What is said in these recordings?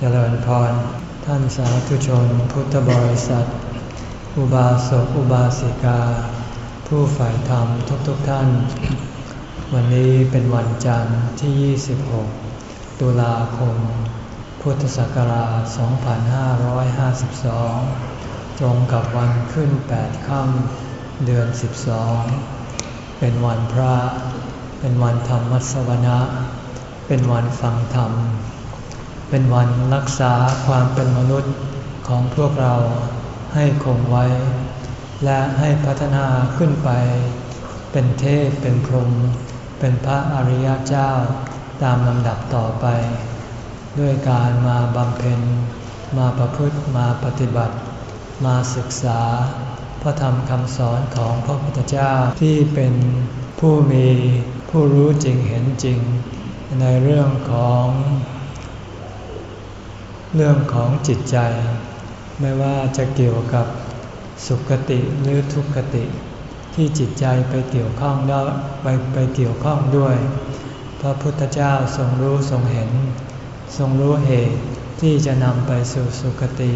เจริญพร ท่านสาธุชนพุทธบริษัท อุบาสกอุบาสิกา ผู้ฝ่ายธรรมทุกๆทท่าน วันนี้เป็นวันจันทร์ที่ 26 ตุลาคม พุทธศักราช 2552 ตรงกับวันขึ้น 8 ค่ำเดือน 12 เป็นวันพระ เป็นวันธรรมสวนะ เป็นวันฟังธรรม เป็นวันรักษาความเป็นมนุษย์ของพวกเราให้คงไว้ และให้พัฒนาขึ้นไป เป็นเทพเป็นพรหมเป็นพระอริยเจ้าตามลำดับต่อไป ด้วยการมาบำเพ็ญ มาประพฤติมาปฏิบัติ มาศึกษา พระธรรมคำสอนของพระพุทธเจ้าที่เป็นผู้มีผู้รู้จริงเห็นจริง ในเรื่องของ เรื่องของจิตใจ ไม่ว่าจะเกี่ยวกับสุขติหรือทุกขติ ที่จิตใจไปเกี่ยวข้องได้วไปไปเกี่ยวข้องด้วย พระพุทธเจ้าทรงรู้ทรงเห็น ทรงรู้เหตุที่จะนำไปสู่สุขติ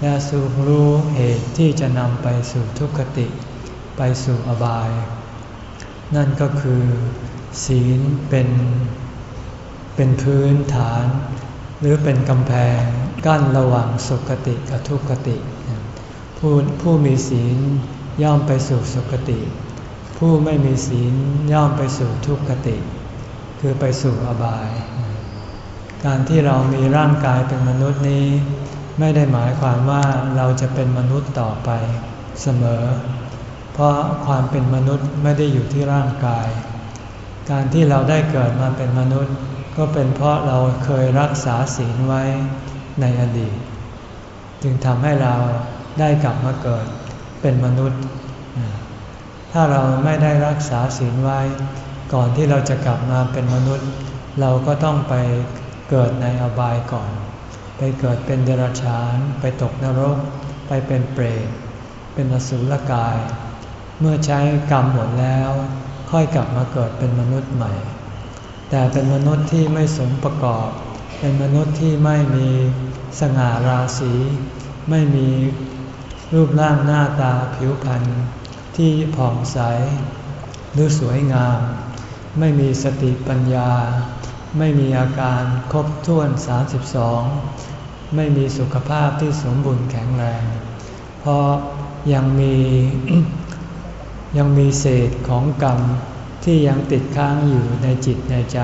และทรงรู้เหตุที่จะนำไปสู่ทุกขติ ไปสู่อบาย นั่นก็คือ ศีลเป็นเป็นพื้นฐาน หรือเป็นกำแพงกั้นระหว่างสุขติกับทุกขติ ผู้ผู้มีศีลย่อมไปสู่สุขติ ผู้ไม่มีศีลย่อมไปสู่ทุกขติ คือไปสู่อบาย การที่เรามีร่างกายเป็นมนุษย์นี้ ไม่ได้หมายความว่าเราจะเป็นมนุษย์ต่อไปเสมอ เพราะความเป็นมนุษย์ไม่ได้อยู่ที่ร่างกาย การที่เราได้เกิดมาเป็นมนุษย์ ก็เป็นเพราะเราเคยรักษาศีลไว้ในอดีต จึงทำให้เราได้กลับมาเกิดเป็นมนุษย์ ถ้าเราไม่ได้รักษาศีลไว้ ก่อนที่เราจะกลับมาเป็นมนุษย์ เราก็ต้องไปเกิดในอบายก่อน ไปเกิดเป็นเดรัจฉาน ไปตกนรก ไปเป็นเปรต เป็นอสุรกาย เมื่อใช้กรรมหมดแล้ว ค่อยกลับมาเกิดเป็นมนุษย์ใหม่ แต่เป็นมนุษย์ที่ไม่สมประกอบ เป็นมนุษย์ที่ไม่มีสง่าราศี ไม่มีรูปร่างหน้าตาผิวพรรณที่ผ่องใสดูสวยงาม ไม่มีสติปัญญา ไม่มีอาการครบถ้วน 32 ไม่มีสุขภาพที่สมบูรณ์แข็งแรง เพราะยังมียังมีเศษของกรรม ที่ยังติดค้างอยู่ในจิตในใจ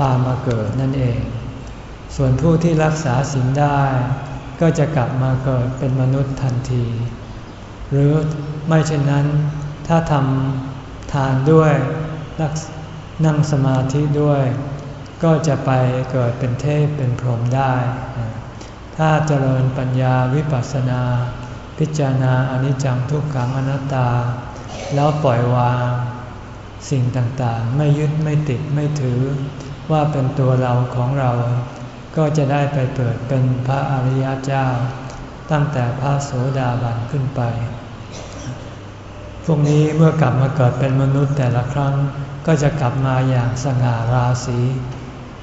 ตามมาเกิดนั่นเอง ส่วนผู้ที่รักษาศีลได้ ก็จะกลับมาเกิดเป็นมนุษย์ทันที หรือไม่เช่นนั้น ถ้าทำทานด้วยนั่งสมาธิด้วย ก็จะไปเกิดเป็นเทพเป็นพรหมได้ ถ้าเจริญปัญญาวิปัสสนา พิจารณาอนิจจังทุกขังอนัตตา แล้วปล่อยวาง สิ่งต่างๆ ไม่ยึดไม่ติดไม่ถือ ว่าเป็นตัวเราของเรา ก็จะได้ไปเปิดเป็นพระอริยเจ้า ตั้งแต่พระโสดาบันขึ้นไป พวกนี้เมื่อกลับมาเกิดเป็นมนุษย์แต่ละครั้งก็จะกลับมาอย่างสง่าราศี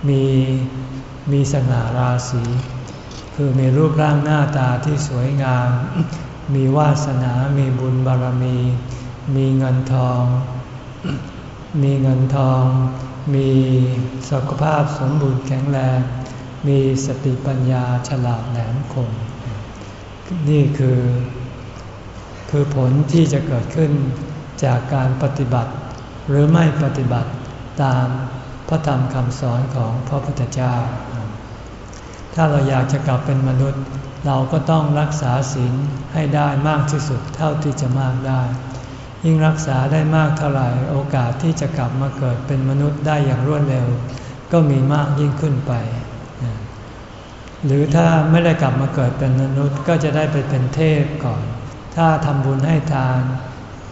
มีมีสง่าราศีคือมีรูปร่างหน้าตาที่สวยงาม มีวาสนา มีบุญบารมี มีเงินทอง มีเงินทอง มีสุขภาพสมบูรณ์แข็งแรง มีสติปัญญาฉลาดแหลมคม นี่คือ คือผลที่จะเกิดขึ้นจากการปฏิบัติ หรือไม่ปฏิบัติตามพระธรรมคำสอนของพระพุทธเจ้า ถ้าเราอยากจะกลับเป็นมนุษย์ เราก็ต้องรักษาศีลให้ได้มากที่สุดเท่าที่จะมากได้ ยิ่งรักษาได้มากเท่าไหร่โอกาสที่จะกลับมาเกิดเป็นมนุษย์ได้อย่างรวดเร็ว ก็มีมากยิ่งขึ้นไป หรือถ้าไม่ได้กลับมาเกิดเป็นมนุษย์ก็จะได้ไปเป็นเทพก่อน ถ้าทำบุญให้ทาน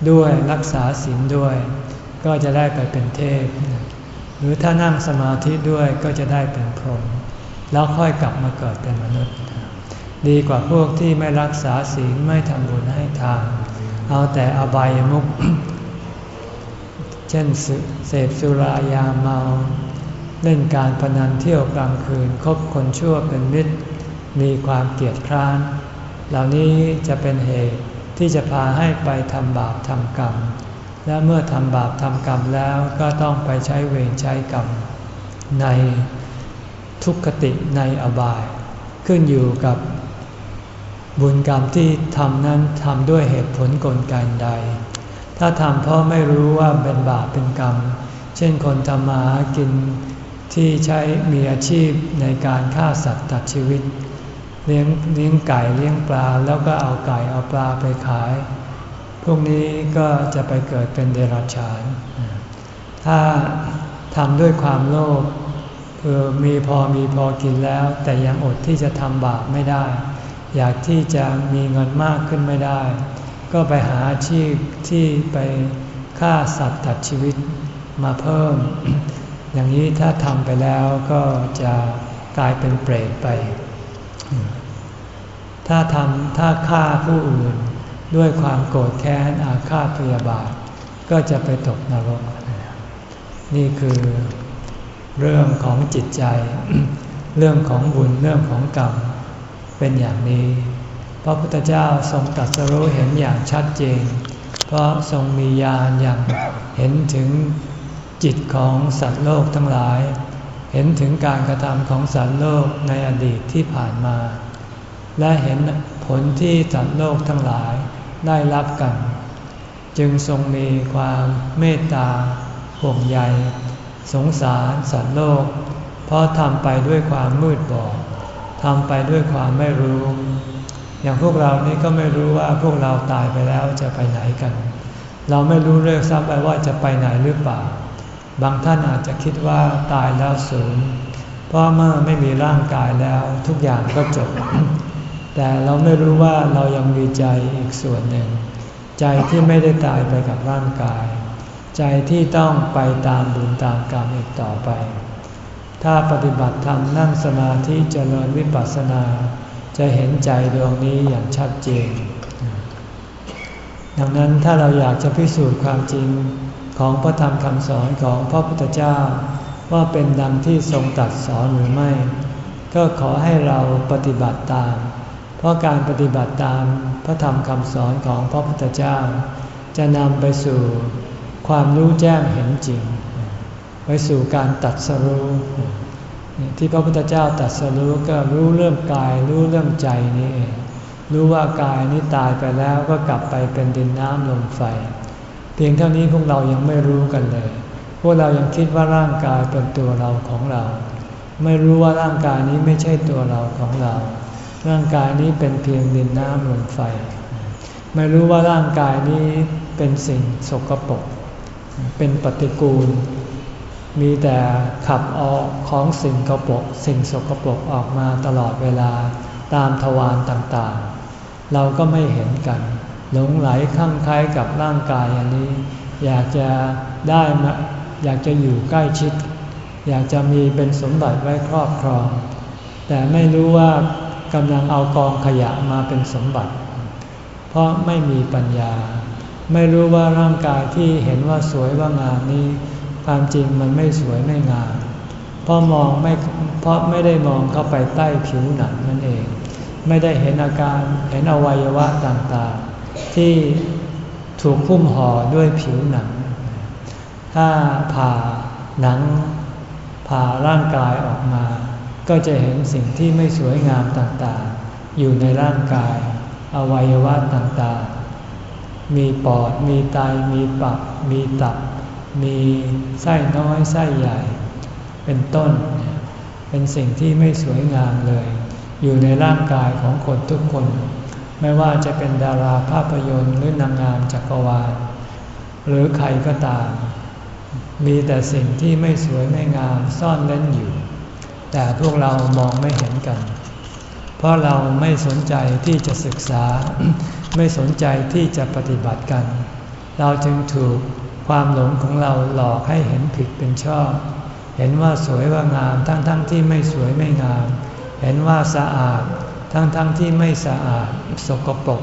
ด้วยรักษาศีลด้วย ก็จะได้ไปเป็นเทพ หรือถ้านั่งสมาธิด้วยก็จะได้เป็นพรหมแล้วค่อยกลับมาเกิดเป็นมนุษย์ ดีกว่าพวกที่ไม่รักษาศีลไม่ทำบุญให้ทาน เอาแต่อบายมุกเช่นเสพสุรายาเมา เล่นการพนันเที่ยวกลางคืนคบคนชั่วเป็นมิตร มีความเกลียดคร้าน เหล่านี้จะเป็นเหตุที่จะพาให้ไปทำบาปทำกรรม และเมื่อทำบาปทำกรรมแล้วก็ต้องไปใช้เวรใช้กรรม ในทุกขติในอบาย ขึ้นอยู่กับ บุญกรรมที่ทำนั้นทำด้วยเหตุผลกลไกใด ถ้าทำเพราะไม่รู้ว่าเป็นบาปเป็นกรรม เช่นคนทำมาหากินที่ใช้มีอาชีพในการฆ่าสัตว์ตัดชีวิต เลี้ยงเลี้ยงไก่เลี้ยงปลาแล้วก็เอาไก่เอาปลาไปขาย พวกนี้ก็จะไปเกิดเป็นเดรัจฉาน ถ้าทำด้วยความโลภเพื่อมีพอมีพอกินแล้ว แต่ยังอดที่จะทำบาปไม่ได้ อยากที่จะมีเงินมากขึ้นไม่ได้ ก็ไปหาอาชีพที่ไปฆ่าสัตว์ตัดชีวิตมาเพิ่ม อย่างนี้ถ้าทำไปแล้วก็จะกลายเป็นเปรตไป ถ้าทำถ้าฆ่าผู้อื่นด้วยความโกรธแค้นอาฆาตพยาบาท ก็จะไปตกนรก นี่คือเรื่องของจิตใจ เรื่องของบุญเรื่องของกรรม เป็นอย่างนี้ พระพุทธเจ้าทรงตรัสรู้เห็นอย่างชัดเจน เพราะทรงมีญาณอย่างเห็นถึงจิตของสัตว์โลกทั้งหลาย เห็นถึงการกระทำของสัตว์โลกในอดีตที่ผ่านมา และเห็นผลที่สัตว์โลกทั้งหลายได้รับกัน จึงทรงมีความเมตตาห่วงใยสงสารสัตว์โลก เพราะทำไปด้วยความมืดบอด ทำไปด้วยความไม่รู้ อย่างพวกเรานี้ก็ไม่รู้ว่าพวกเราตายไปแล้วจะไปไหนกัน เราไม่รู้เรื่องทราบไปว่าจะไปไหนหรือเปล่า บางท่านอาจจะคิดว่าตายแล้วศูนย์เพราะเมื่อไม่มีร่างกายแล้วทุกอย่างก็จบ แต่เราไม่รู้ว่าเรายังมีใจอีกส่วนหนึ่ง ใจที่ไม่ได้ตายไปกับร่างกาย ใจที่ต้องไปตามบุญตามกรรมอีกต่อไป ถ้าปฏิบัติธรรมนั่งสมาธิเจริญวิปัสสนา จะเห็นใจดวงนี้อย่างชัดเจน ดังนั้นถ้าเราอยากจะพิสูจน์ความจริงของพระธรรมคำสอนของพระพุทธเจ้า ว่าเป็นดังที่ทรงตัดสอนหรือไม่ ก็ขอให้เราปฏิบัติตาม เพราะการปฏิบัติตามพระธรรมคำสอนของพระพุทธเจ้า จะนำไปสู่ความรู้แจ้งเห็นจริง ไปสู่การตัดสรู้ที่พระพุทธเจ้าตัดสรู้ก็รู้เรื่องกายรู้เรื่องใจนี่เองรู้ว่ากายนี้ตายไปแล้วก็กลับไปเป็นดินน้ำลมไฟ เพียงเท่านี้พวกเรายังไม่รู้กันเลย พวกเรายังคิดว่าร่างกายเป็นตัวเราของเรา ไม่รู้ว่าร่างกายนี้ไม่ใช่ตัวเราของเรา ร่างกายนี้เป็นเพียงดินน้ำลมไฟ ไม่รู้ว่าร่างกายนี้เป็นสิ่งสกปรกเป็นปฏิกูล มีแต่ขับออกของสิ่งกระปรกสิ่งสกปรกออกมาตลอดเวลาตามทวารต่างๆ เราก็ไม่เห็นกัน หลงไหลข้างคล้ายกับร่างกายอันนี้ อยากจะได้มาอยากจะอยู่ใกล้ชิด อยากจะมีเป็นสมบัติไว้ครอบครอง แต่ไม่รู้ว่ากำลังเอากองขยะมาเป็นสมบัติ เพราะไม่มีปัญญา ไม่รู้ว่าร่างกายที่เห็นว่าสวยว่างามนี้ ความจริงมันไม่สวยไม่งาม เพราะมองไม่เพราะไม่ได้มองเข้าไปใต้ผิวหนังนั่นเอง ไม่ได้เห็นอาการเห็นอวัยวะต่างๆ ที่ถูกพุ่มห่อด้วยผิวหนัง ถ้าผ่าหนังผ่าร่างกายออกมา ก็จะเห็นสิ่งที่ไม่สวยงามต่างๆ อยู่ในร่างกาย อวัยวะต่างๆ มีปอด มีไต มีปับมีตับ มีไส้น้อยไส้ใหญ่ เป็นต้น เป็นสิ่งที่ไม่สวยงามเลย อยู่ในร่างกายของคนทุกคน ไม่ว่าจะเป็นดาราภาพยนตร์หรือนางงามจักรวาล หรือใครก็ตาม มีแต่สิ่งที่ไม่สวยไม่งามซ่อนเล่นอยู่ แต่พวกเรามองไม่เห็นกัน เพราะเราไม่สนใจที่จะศึกษา ไม่สนใจที่จะปฏิบัติกัน เราจึงถูก ความหลงของเราหลอกให้เห็นผิดเป็นชอบ เห็นว่าสวยว่างามทั้งๆทที่ไม่สวยไม่งาม เห็นว่าสะอาดทั้งๆทที่ไม่สะอาดสกปรก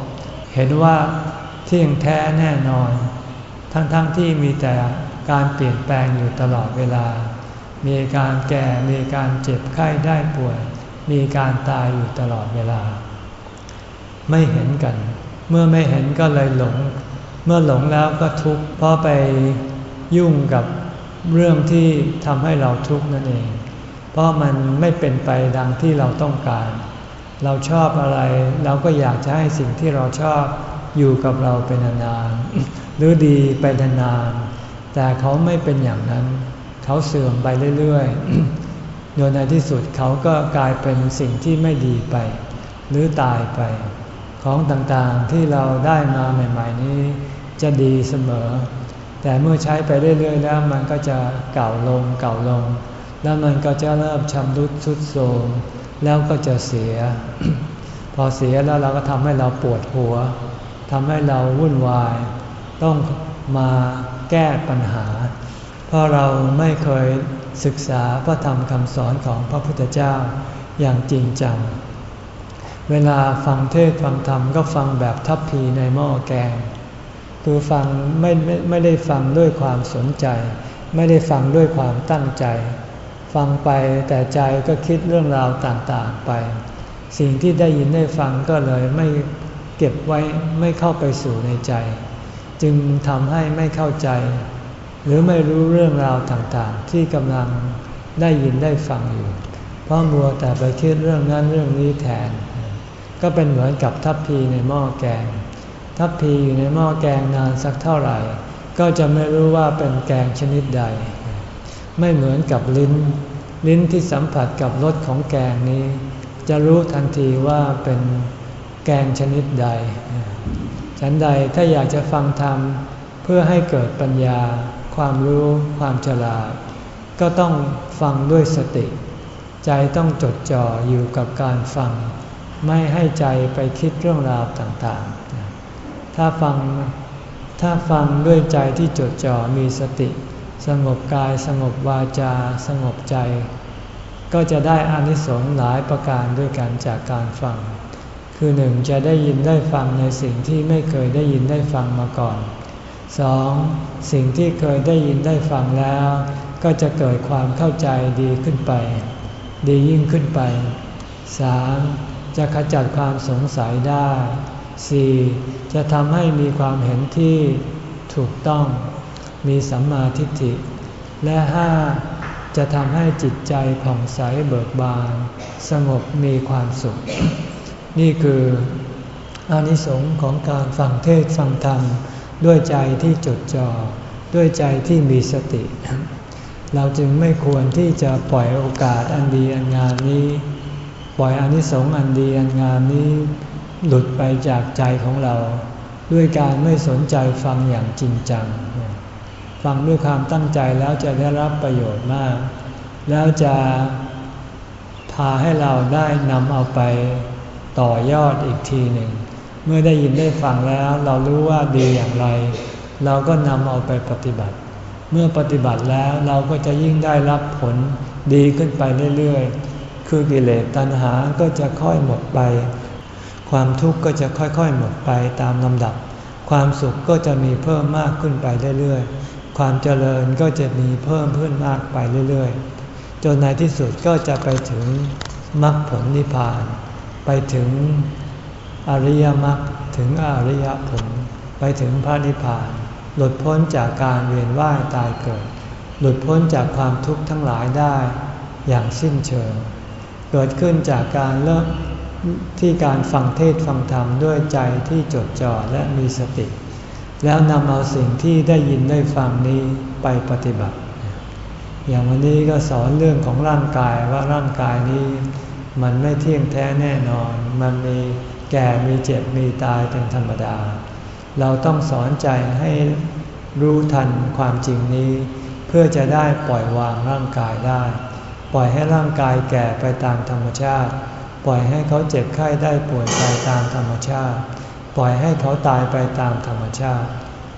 เห็นว่าเที่ยงแท้แน่นอน ทั้งๆทที่มีแต่การเปลี่ยนแปลงอยู่ตลอดเวลา มีการแก่ มีการเจ็บไข้ได้ป่วย มีการตายอยู่ตลอดเวลา ไม่เห็นกัน เมื่อไม่เห็นก็เลยหลง เมื่อหลงแล้วก็ทุกข์เพราะไปยุ่งกับเรื่องที่ทำให้เราทุกข์นั่นเอง เพราะมันไม่เป็นไปดังที่เราต้องการ เราชอบอะไร เราก็อยากจะให้สิ่งที่เราชอบอยู่กับเราเป็นนานๆหรือดีไปนานๆแต่เขาไม่เป็นอย่างนั้น เขาเสื่อมไปเรื่อยๆโดยในที่สุดเขาก็กลายเป็นสิ่งที่ไม่ดีไป หรือตายไป ของต่างๆที่เราได้มาใหม่ ๆ นี้ จะดีเสมอ แต่เมื่อใช้ไปเรื่อยๆแล้วมันก็จะเก่าลงเก่าลง แล้วมันก็จะเริ่มชำรุดชุดโทรมแล้วก็จะเสีย พอเสียแล้วเราก็ทำให้เราปวดหัวทำให้เราวุ่นวาย ต้องมาแก้ปัญหา เพราะเราไม่เคยศึกษาพระธรรมคำสอนของพระพุทธเจ้าอย่างจริงจัง เวลาฟังเทศฟังธรรมก็ฟังแบบทัพพีในหม้อแกง คือฟังไม่ไม่ไม่ได้ฟังด้วยความสนใจ ไม่ได้ฟังด้วยความตั้งใจ ฟังไปแต่ใจก็คิดเรื่องราวต่างๆไป สิ่งที่ได้ยินได้ฟังก็เลยไม่เก็บไว้ไม่เข้าไปสู่ในใจ จึงทำให้ไม่เข้าใจ หรือไม่รู้เรื่องราวต่างๆ ที่กำลังได้ยินได้ฟังอยู่ เพราะมัวแต่ไปคิดเรื่องนั้นเรื่องนี้แทน ก็เป็นเหมือนกับทัพพีในหม้อแกง ทัพพีอยู่ในหม้อแกงนานสักเท่าไหร่ ก็จะไม่รู้ว่าเป็นแกงชนิดใด ไม่เหมือนกับลิ้น ลิ้นที่สัมผัสกับรสของแกงนี้ จะรู้ทันทีว่าเป็นแกงชนิดใด ฉันใดถ้าอยากจะฟังธรรมเพื่อให้เกิดปัญญา ความรู้ความฉลาด ก็ต้องฟังด้วยสติ ใจต้องจดจ่ออยู่กับการฟัง ไม่ให้ใจไปคิดเรื่องราวต่าง ถ้าฟังถ้าฟังด้วยใจที่จดจ่อมีสติ สงบกายสงบวาจา สงบใจ ก็จะได้อานิสงส์หลายประการด้วยกันจากการฟัง คือหนึ่งจะได้ยินได้ฟังในสิ่งที่ไม่เคยได้ยินได้ฟังมาก่อนสองสิ่งที่เคยได้ยินได้ฟังแล้ว ก็จะเกิดความเข้าใจดีขึ้นไป ดียิ่งขึ้นไปสามจะขจัดความสงสัยได้ สี่จะทำให้มีความเห็นที่ถูกต้อง มีสัมมาทิฏฐิ และห้าจะทำให้จิตใจผ่องใสเบิกบาน สงบมีความสุข นี่คืออานิสงส์ของการฟังเทศฟังธรรม ด้วยใจที่จดจ่อด้วยใจที่มีสติ เราจึงไม่ควรที่จะปล่อยโอกาสอันดีอันงามนี้ ปล่อยอานิสงส์อันดีอันงามนี้ หลุดไปจากใจของเรา ด้วยการไม่สนใจฟังอย่างจริงจัง ฟังด้วยความตั้งใจแล้วจะได้รับประโยชน์มาก แล้วจะพาให้เราได้นำเอาไปต่อยอดอีกทีหนึ่ง เมื่อได้ยินได้ฟังแล้วเรารู้ว่าดีอย่างไร เราก็นำเอาไปปฏิบัติ เมื่อปฏิบัติแล้วเราก็จะยิ่งได้รับผลดีขึ้นไปเรื่อยๆ คือกิเลสตัณหาก็จะค่อยหมดไป ความทุกข์ก็จะค่อยๆหมดไปตามลำดับ ความสุขก็จะมีเพิ่มมากขึ้นไปเรื่อยๆ ความเจริญก็จะมีเพิ่มขึ้นมากไปเรื่อยๆ จนในที่สุดก็จะไปถึงมรรคผลนิพพาน ไปถึงอริยมรรคถึงอริยผล ไปถึงพระนิพพาน หลุดพ้นจากการเวียนว่ายตายเกิด หลุดพ้นจากความทุกข์ทั้งหลายได้อย่างสิ้นเชิง เกิดขึ้นจากการเลิก ที่การฟังเทศฟังธรรมด้วยใจที่จดจ่อและมีสติ แล้วนำเอาสิ่งที่ได้ยินได้ฟังนี้ไปปฏิบัติ อย่างวันนี้ก็สอนเรื่องของร่างกายว่าร่างกายนี้ มันไม่เที่ยงแท้แน่นอน มันมีแก่มีเจ็บมีตายเป็นธรรมดา เราต้องสอนใจให้รู้ทันความจริงนี้ เพื่อจะได้ปล่อยวางร่างกายได้ ปล่อยให้ร่างกายแก่ไปตามธรรมชาติ ปล่อยให้เขาเจ็บไข้ได้ป่วยไปตามธรรมชาติ ปล่อยให้เขาตายไปตามธรรมชาติ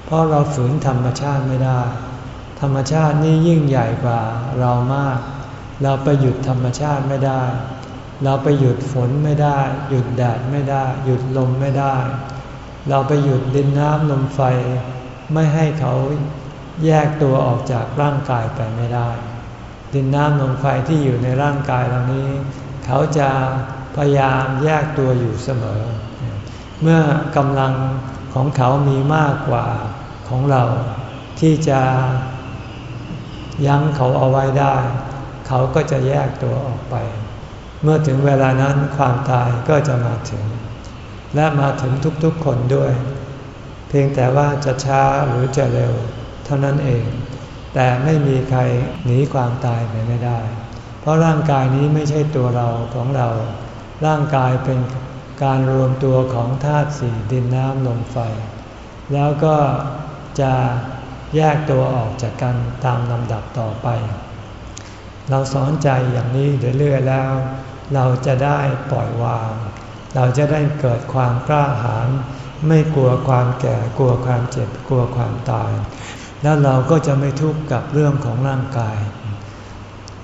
เพราะเราฝืนธรรมชาติไม่ได้ ธรรมชาตินี่ยิ่งใหญ่กว่าเรามาก เราไปหยุดธรรมชาติไม่ได้ เราไปหยุดฝนไม่ได้ หยุดแดดไม่ได้ หยุดลมไม่ได้ เราไปหยุดดินน้ำลมไฟ ไม่ให้เขาแยกตัวออกจากร่างกายไปไม่ได้ ดินน้ำลมไฟที่อยู่ในร่างกายเหล่านี้ เขาจะ พยายามแยกตัวอยู่เสมอ เมื่อกำลังของเขามีมากกว่าของเรา ที่จะยั้งเขาเอาไว้ได้ เขาก็จะแยกตัวออกไป เมื่อถึงเวลานั้นความตายก็จะมาถึง และมาถึงทุกๆคนด้วย เพียงแต่ว่าจะช้าหรือจะเร็ว เท่านั้นเอง แต่ไม่มีใครหนีความตายไปไม่ได้ เพราะร่างกายนี้ไม่ใช่ตัวเราของเรา ร่างกายเป็นการรวมตัวของธาตุสี่ดินน้ำลมไฟ แล้วก็จะแยกตัวออกจากกันตามลำดับต่อไป เราสอนใจอย่างนี้เรื่อยๆแล้ว เราจะได้ปล่อยวาง เราจะได้เกิดความกล้าหาญไม่กลัวความแก่กลัวความเจ็บกลัวความตาย แล้วเราก็จะไม่ทุกข์กับเรื่องของร่างกาย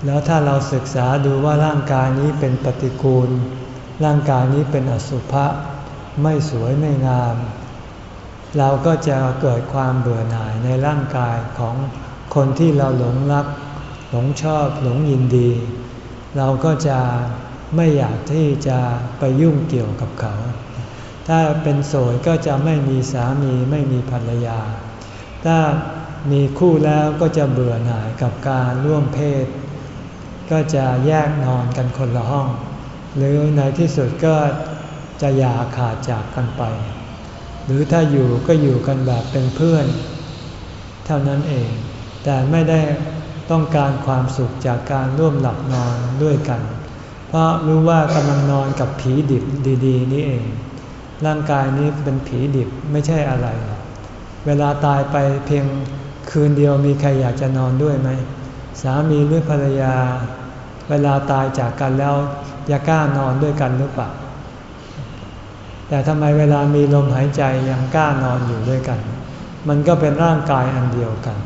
แล้วถ้าเราศึกษาดูว่าร่างกายนี้เป็นปฏิกูล ร่างกายนี้เป็นอสุภะไม่สวยไม่งาม เราก็จะเกิดความเบื่อหน่ายในร่างกายของคนที่เราหลงรัก หลงชอบหลงยินดี เราก็จะไม่อยากที่จะไปยุ่งเกี่ยวกับเขา ถ้าเป็นโสดก็จะไม่มีสามีไม่มีภรรยา ถ้ามีคู่แล้วก็จะเบื่อหน่ายกับการร่วมเพศ ก็จะแยกนอนกันคนละห้อง หรือในที่สุดก็จะอย่าขาดจากกันไป หรือถ้าอยู่ก็อยู่กันแบบเป็นเพื่อน เท่านั้นเอง แต่ไม่ได้ต้องการความสุขจากการร่วมหลับนอนด้วยกัน เพราะรู้ว่ากำลังนอนกับผีดิบดีๆ นี่เอง ร่างกายนี้เป็นผีดิบไม่ใช่อะไร เวลาตายไปเพียงคืนเดียวมีใครอยากจะนอนด้วยไหม สามีหรือภรรยา เวลาตายจากกันแล้ว จะกล้านอนด้วยกันหรือเปล่า แต่ทำไมเวลามีลมหายใจยังกล้านอนอยู่ด้วยกัน มันก็เป็นร่างกายอันเดียวกัน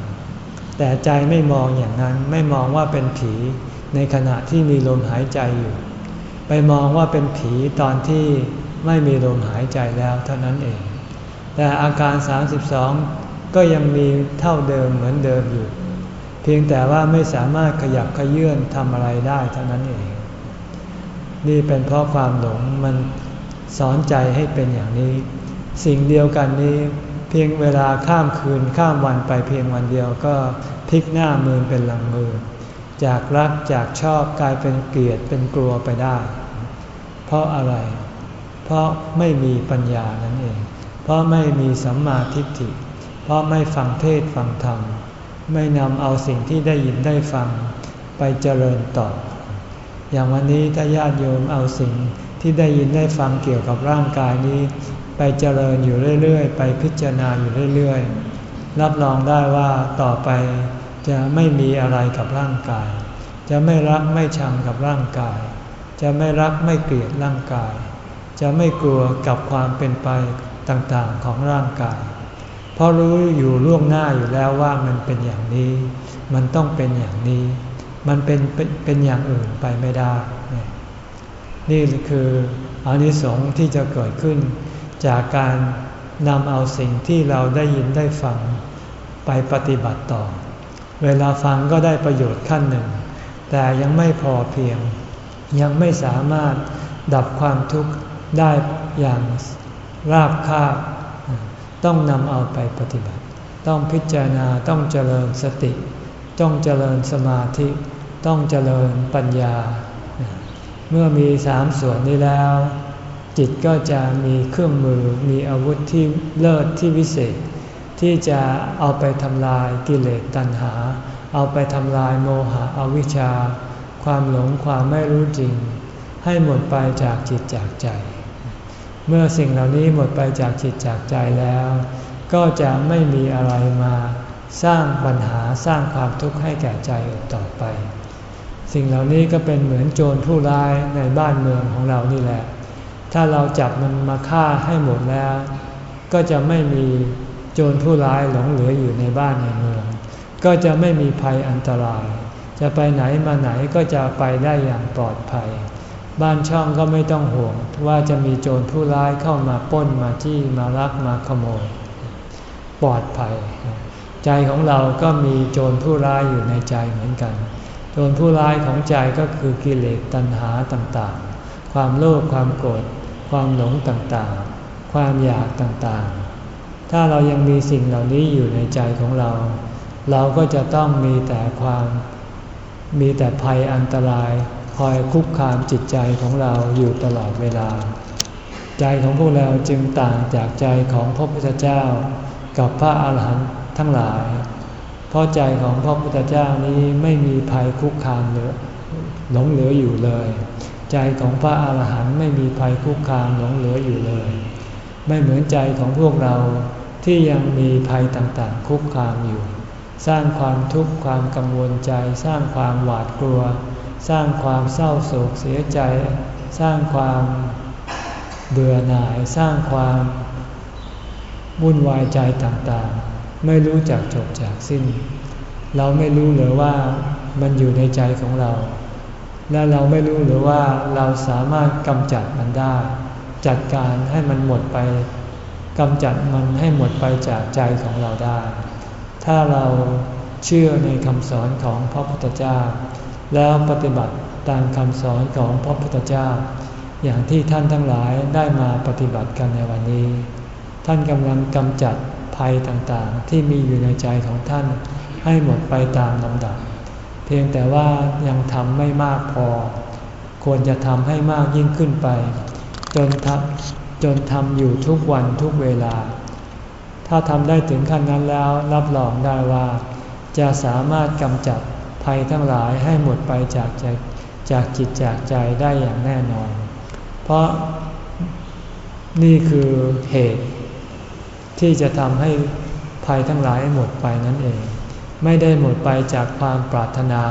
แต่ใจไม่มองอย่างนั้นไม่มองว่าเป็นผีในขณะที่มีลมหายใจอยู่ ไปมองว่าเป็นผีตอนที่ไม่มีลมหายใจแล้วเท่านั้นเอง แต่อาการ 32 ก็ยังมีเท่าเดิมเหมือนเดิมอยู่ เพียงแต่ว่าไม่สามารถขยับขยื่นทำอะไรได้เท่านั้นเอง นี่เป็นเพราะความหลงมันสอนใจให้เป็นอย่างนี้ สิ่งเดียวกันนี้ เพียงเวลาข้ามคืนข้ามวันไปเพียงวันเดียวก็พลิกหน้ามือเป็นหลังมือ จากรักจากชอบกลายเป็นเกลียดเป็นกลัวไปได้ เพราะอะไร เพราะไม่มีปัญญานั่นเอง เพราะไม่มีสัมมาทิฏฐิ เพราะไม่ฟังเทศฟังธรรม ไม่นำเอาสิ่งที่ได้ยินได้ฟังไปเจริญต่อ อย่างวันนี้ถ้าญาติโยมเอาสิ่งที่ได้ยินได้ฟังเกี่ยวกับร่างกายนี้ ไปเจริญอยู่เรื่อยๆ ไปพิจารณาอยู่เรื่อยๆ รับรองได้ว่าต่อไปจะไม่มีอะไรกับร่างกาย จะไม่รักไม่ชังกับร่างกาย จะไม่รักไม่เกลียดร่างกาย จะไม่กลัวกับความเป็นไปต่างๆของร่างกาย เพราะรู้อยู่ล่วงหน้าอยู่แล้วว่ามันเป็นอย่างนี้ มันต้องเป็นอย่างนี้ มันเป็นเป็นอย่างอื่นไปไม่ได้ นี่คืออานิสงส์ที่จะเกิดขึ้น จากการนำเอาสิ่งที่เราได้ยินได้ฟังไปปฏิบัติต่อ เวลาฟังก็ได้ประโยชน์ขั้นหนึ่ง แต่ยังไม่พอเพียง ยังไม่สามารถดับความทุกข์ได้อย่างราบคาบ ต้องนำเอาไปปฏิบัติ ต้องพิจารณาต้องเจริญสติ ต้องเจริญสมาธิ ต้องเจริญปัญญา เมื่อมีสามส่วนนี้แล้ว จิตก็จะมีเครื่องมือมีอาวุธที่เลิศที่วิเศษ ที่จะเอาไปทำลายกิเลสตัณหา เอาไปทำลายโมหะอวิชชา ความหลงความไม่รู้จริง ให้หมดไปจากจิตจากใจ เมื่อสิ่งเหล่านี้หมดไปจากจิตจากใจแล้ว ก็จะไม่มีอะไรมา สร้างปัญหาสร้างความทุกข์ให้แก่ใจต่อไป สิ่งเหล่านี้ก็เป็นเหมือนโจรผู้ร้ายในบ้านเมืองของเรานี่แหละ ถ้าเราจับมันมาฆ่าให้หมดแล้ว ก็จะไม่มีโจรผู้ร้ายหลงเหลืออยู่ในบ้านในเมือง ก็จะไม่มีภัยอันตราย จะไปไหนมาไหนก็จะไปได้อย่างปลอดภัย บ้านช่องก็ไม่ต้องห่วงว่าจะมีโจรผู้ร้ายเข้ามาป้นมาจี้มาลักมาขโมย ปลอดภัย ใจของเราก็มีโจรผู้ร้ายอยู่ในใจเหมือนกันเส่วนผู้ร้ายของใจก็คือกิเลสตัณหาต่างๆ ความโลภความโกรธความหลงต่างๆ ความอยากต่างๆ ถ้าเรายังมีสิ่งเหล่านี้อยู่ในใจของเรา เราก็จะต้องมีแต่ความมีแต่ภัยอันตรายคอยคุกคามจิตใจของเราอยู่ตลอดเวลา ใจของพวกเราจึงต่างจากใจของพระพุทธเจ้า กับพระอาหารหันต์ ทั้งหลาย เพราะใจของพระพุทธเจ้านี้ไม่มีภัยคุกคามเหลือหลงเหลืออยู่เลย ใจของพระอาหารหันต์ไม่มีภัยคุกคามหลงเหลืออยู่เลย ไม่เหมือนใจของพวกเราที่ยังมีภัยต่างๆ คุกคามอยู่ สร้างความทุกข์ความกังวลใจ สร้างความหวาดกลัว สร้างความเศร้าโศกเสียใจ สร้างความเบื่อหน่าย สร้างความวุ่นวายใจต่างๆ ไม่รู้จักจบจากสิ้น เราไม่รู้หรือว่ามันอยู่ในใจของเรา และเราไม่รู้หรือว่าเราสามารถกำจัดมันได้ จัดการให้มันหมดไปกำจัดมันให้หมดไปจากใจของเราได้ ถ้าเราเชื่อในคำสอนของพระพุทธเจ้า แล้วปฏิบัติตามคำสอนของพระพุทธเจ้า อย่างที่ท่านทั้งหลายได้มาปฏิบัติกันในวันนี้ ท่านกำลังกำจัด ภัยต่างๆ ที่มีอยู่ในใจของท่าน ให้หมดไปตามลำดับ เพียงแต่ว่ายังทำไม่มากพอ ควรจะทำให้มากยิ่งขึ้นไป จนทำจนทำอยู่ทุกวันทุกเวลา ถ้าทำได้ถึงขั้นนั้นแล้วรับรองได้ว่า จะสามารถกำจัดภัยทั้งหลายให้หมดไปจากใจจากจิตจากใจได้อย่างแน่นอน เพราะนี่คือเหตุ ที่จะทำให้ภัยทั้งหลายหมดไปนั่นเอง ไม่ได้หมดไปจากความปรารถนา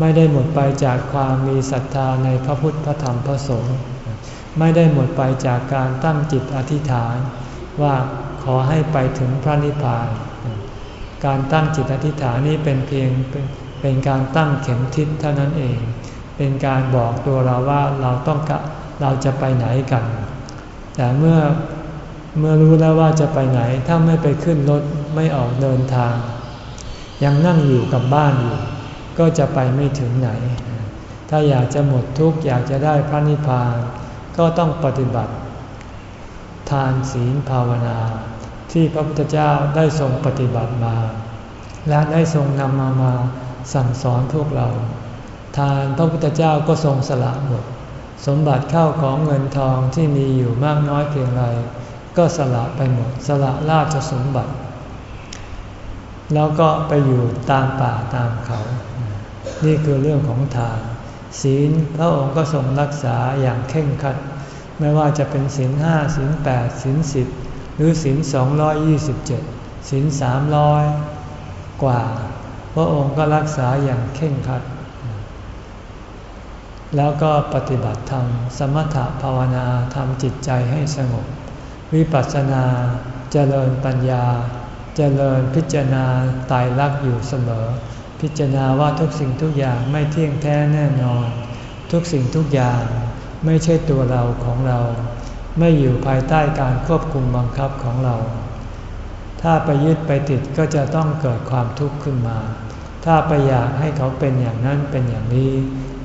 ไม่ได้หมดไปจากความมีศรัทธาในพระพุทธพระธรรมพระสงฆ์ไม่ได้หมดไปจากการตั้งจิตอธิษฐาน ว่าขอให้ไปถึงพระนิพพาน การตั้งจิตอธิษฐานนี้เป็นเพียงเป็นการตั้งเข็มทิศเท่านั้นเอง เป็นการบอกตัวเราว่าเราต้องกะเราจะไปไหนกัน แต่เมื่อ เมื่อรู้แล้วว่าจะไปไหนถ้าไม่ไปขึ้นรถไม่ออกเดินทาง ยังนั่งอยู่กับบ้านอยู่ ก็จะไปไม่ถึงไหน ถ้าอยากจะหมดทุกข์อยากจะได้พระนิพพาน ก็ต้องปฏิบัติ ทานศีลภาวนา ที่พระพุทธเจ้าได้ทรงปฏิบัติมา และได้ทรงนำมามาสั่งสอนพวกเรา ทานพระพุทธเจ้าก็ทรงสละหมด สมบัติเข้าของเงินทองที่มีอยู่มากน้อยเพียงไร ก็สละไปหมด สละราชสมบัติ แล้วก็ไปอยู่ตามป่าตามเขา นี่คือเรื่องของทานศีลพระองค์ก็ทรงรักษาอย่างเข่งขัด ไม่ว่าจะเป็นศีลห้าศีลแปดศีลสิบหรือศีลสองร้อยยี่สิบเจ็ดศีลสามร้อยกว่า พระองค์ก็รักษาอย่างเข่งขัด แล้วก็ปฏิบัติธรรมสมถะภาวนาทำจิตใจให้สงบ วิปัสสนาเจริญปัญญา เจริญพิจารณาตายรักอยู่เสมอ พิจารณาว่าทุกสิ่งทุกอย่างไม่เที่ยงแท้แน่นอน ทุกสิ่งทุกอย่างไม่ใช่ตัวเราของเรา ไม่อยู่ภายใต้การควบคุมบังคับของเรา ถ้าไปยึดไปติดก็จะต้องเกิดความทุกข์ขึ้นมา ถ้าไปอยากให้เขาเป็นอย่างนั้นเป็นอย่างนี้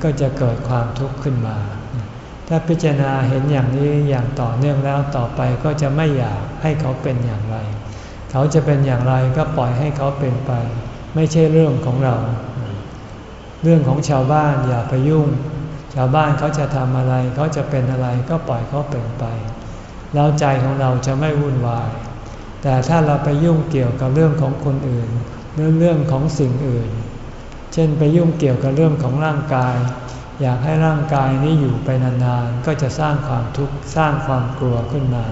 ก็จะเกิดความทุกข์ขึ้นมา ถ้าพิจารณาเห็นอย่างนี้อย่างต่อเนื่องแล้วต่อไปก็จะไม่อยากให้เขาเป็นอย่างไร เขาจะเป็นอย่างไรก็ปล่อยให้เขาเป็นไป ไม่ใช่เรื่องของเรา เรื่องของชาวบ้านอย่าไปยุ่ง ชาวบ้านเขาจะทำอะไร เขาจะเป็นอะไรก็ปล่อยเขาเป็นไป แล้วใจของเราจะไม่วุ่นวาย แต่ถ้าเราไปยุ่งเกี่ยวกับเรื่องของคนอื่น เรื่องเรื่องของสิ่งอื่น เช่นไปยุ่งเกี่ยวกับเรื่องของร่างกาย อยากให้ร่างกายนี้อยู่ไปนานๆ ก็จะสร้างความทุกข์สร้างความกลัวขึ้นมา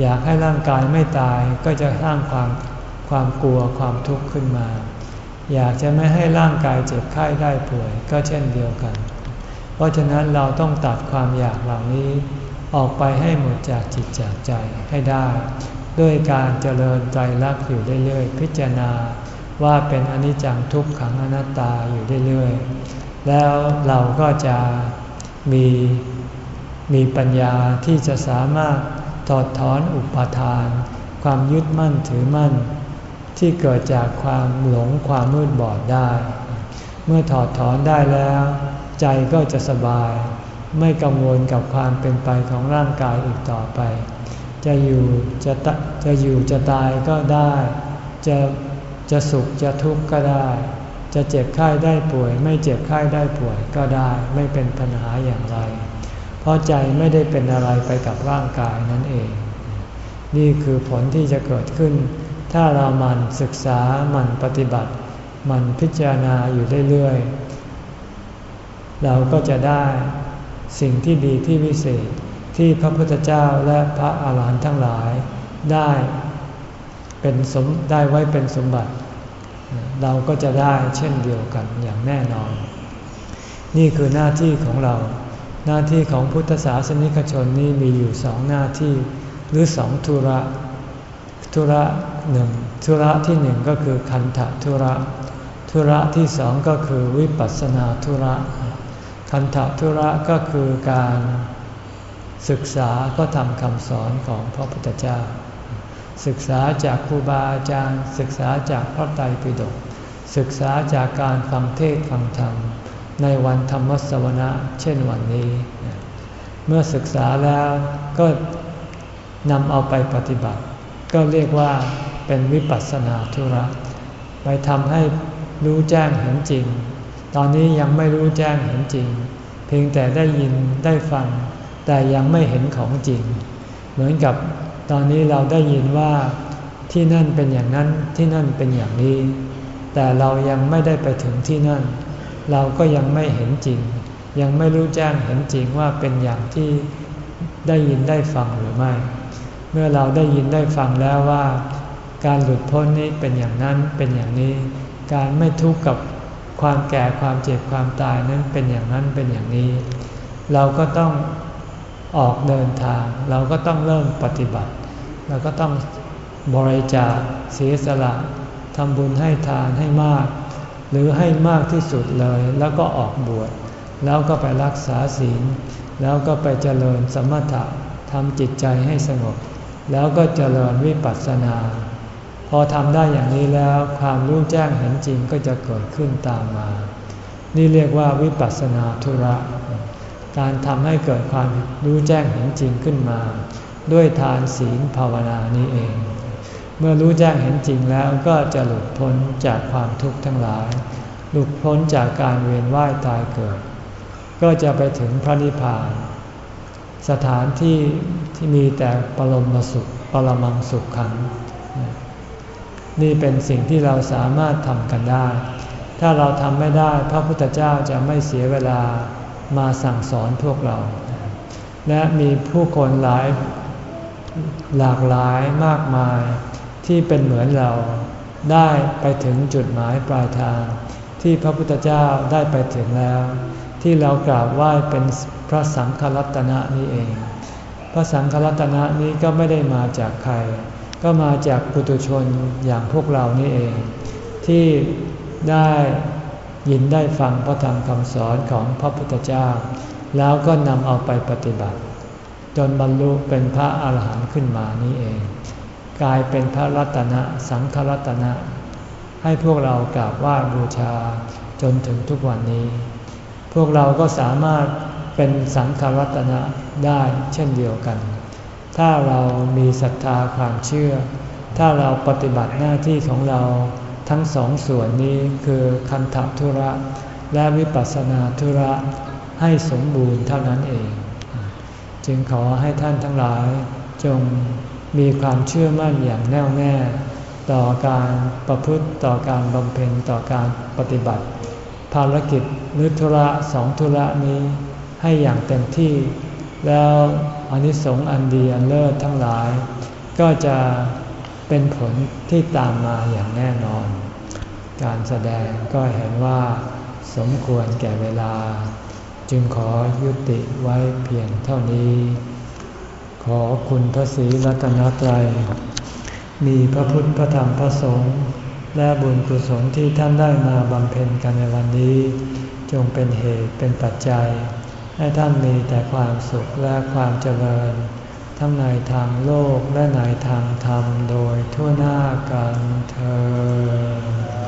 อยากให้ร่างกายไม่ตายก็จะสร้างความความกลัวความทุกข์ขึ้นมา อยากจะไม่ให้ร่างกายเจ็บไข้ได้ป่วยก็เช่นเดียวกัน เพราะฉะนั้นเราต้องตัดความอยากเหล่านี้ออกไปให้หมดจากจิตจากใจให้ได้ ด้วยการเจริญใจรักอยู่เรื่อยๆ พิจารณาว่าเป็นอนิจจังทุกขังอนัตตาอยู่เรื่อยๆ แล้วเราก็จะมีมีปัญญาที่จะสามารถถอดถอนอุปทาน ความยึดมั่นถือมั่น ที่เกิดจากความหลงความมืดบอดได้ เมื่อถอดถอนได้แล้ว ใจก็จะสบาย ไม่กังวลกับความเป็นไปของร่างกายอีกต่อไป จะอยู่จะจะอยู่จะตายก็ได้ จะจะสุขจะทุกข์ก็ได้ จะเจ็บไข้ได้ป่วย ไม่เจ็บไข้ได้ป่วยก็ได้ไม่เป็นปัญหาอย่างไร เพราะใจไม่ได้เป็นอะไรไปกับร่างกายนั่นเอง นี่คือผลที่จะเกิดขึ้น ถ้าเรามันศึกษามันปฏิบัติ มันพิจารณาอยู่เรื่อยๆเราก็จะได้สิ่งที่ดีที่วิเศษที่พระพุทธเจ้าและพระอาหารหันต์ทั้งหลายได้เป็นสมได้ไว้เป็นสมบัติ เราก็จะได้เช่นเดียวกันอย่างแน่นอน นี่คือหน้าที่ของเรา หน้าที่ของพุทธศาสนิกชนนี่มีอยู่สองหน้าที่หรือสองธุระ ธุระหนึ่งธุระที่หนึ่งก็คือคันธธุระ ธุระที่สองก็คือวิปัสสนาธุระ คันธธุระก็คือการศึกษาก็ทำคำสอนของพระพุทธเจ้า ศึกษาจากครูบาอาจารย์ ศึกษาจากพระไตรปิฎกศึกษาจากการฟังเทศฟังธรรม ในวันธรรมสวนะเช่นวันนี้ เมื่อศึกษาแล้วก็นำเอาไปปฏิบัติ ก็เรียกว่าเป็นวิปัสสนาธุระ ไปทำให้รู้แจ้งเห็นจริง ตอนนี้ยังไม่รู้แจ้งเห็นจริง เพียงแต่ได้ยินได้ฟัง แต่ยังไม่เห็นของจริง เหมือนกับ ตอนนี้เราได้ยินว่าที่นั่นเป็นอย่างนั้นที่นั่นเป็นอย่างนี้ แต่เรายังไม่ได้ไปถึงที่นั่น เราก็ยังไม่เห็นจริง ยังไม่รู้แจ้งเห็นจริงว่าเป็นอย่างที่ได้ยินได้ฟังหรือไม่ เมื่อเราได้ยินได้ฟังแล้วว่า การหลุดพ้นนี้เป็นอย่างนั้นเป็นอย่างนี้ การไม่ทุกข์กับความแก่ความเจ็บความตายนั้นเป็นอย่างนั้นเป็นอย่างนี้ เราก็ต้องออกเดินทาง เราก็ต้องเริ่มปฏิบัติ เราก็ต้องบริจาคเสียสละทำบุญให้ทานให้มาก หรือให้มากที่สุดเลยแล้วก็ออกบวชแล้วก็ไปรักษาศีล แล้วก็ไปเจริญสมถะทำจิตใจให้สงบ แล้วก็เจริญวิปัสสนา พอทำได้อย่างนี้แล้วความรู้แจ้งเห็นจริงก็จะเกิดขึ้นตามมา นี่เรียกว่าวิปัสสนาธุระ การทำให้เกิดความรู้แจ้งเห็นจริงขึ้นมา ด้วยทานศีลภาวนานี้เอง เมื่อรู้แจ้งเห็นจริงแล้วก็จะหลุดพ้นจากความทุกข์ทั้งหลาย หลุดพ้นจากการเวียนว่ายตายเกิด ก็จะไปถึงพระนิพพาน สถานที่ที่มีแต่ปรมสุขปรมังสุขขัง นี่เป็นสิ่งที่เราสามารถทำกันได้ ถ้าเราทำไม่ได้พระพุทธเจ้าจะไม่เสียเวลามาสั่งสอนพวกเรา และมีผู้คนหลาย หลากหลายมากมายที่เป็นเหมือนเราได้ไปถึงจุดหมายปลายทาง ที่พระพุทธเจ้าได้ไปถึงแล้ว ที่เรากราบไหว้เป็นพระสังฆรัตนะนี้เอง พระสังฆรัตนะนี้ก็ไม่ได้มาจากใคร ก็มาจากปุถุชนอย่างพวกเรานี่เอง ที่ได้ยินได้ฟังพระธรรมคำสอนของพระพุทธเจ้า แล้วก็นำเอาไปปฏิบัติ จนบรรลุเป็นพระอาหารหันต์ขึ้นมานี้เอง กลายเป็นพระรัตนะสังฆรัตนะ ให้พวกเรากราบไหว้บูชาจนถึงทุกวันนี้ พวกเราก็สามารถเป็นสังฆรัตนะได้เช่นเดียวกัน ถ้าเรามีศรัทธาความเชื่อ ถ้าเราปฏิบัติหน้าที่ของเราทั้งสองส่วนนี้คือคันธทุระ และวิปัสสนาธุระให้สมบูรณ์เท่านั้นเอง จึงขอให้ท่านทั้งหลายจงมีความเชื่อมั่นอย่างแน่วแน่ ต่อการประพฤติต่อการบำเพ็ญต่อการปฏิบัติ ภารกิจหรือธุระสองธุระนี้ให้อย่างเต็มที่ แล้วอนิสงส์อันดีอันเลิศทั้งหลาย ก็จะเป็นผลที่ตามมาอย่างแน่นอน การแสดงก็เห็นว่าสมควรแก่เวลา จึงขอยุติไว้เพียงเท่านี้ ขอคุณพระศรีรัตนตรัย มีพระพุทธพระธรรมพระสงฆ์และบุญกุศลที่ท่านได้มาบำเพ็ญกันในวันนี้ จงเป็นเหตุเป็นปัจจัย ให้ท่านมีแต่ความสุขและความเจริญ ทั้งในทางโลกและในทางธรรมโดยทั่วหน้ากันเธอ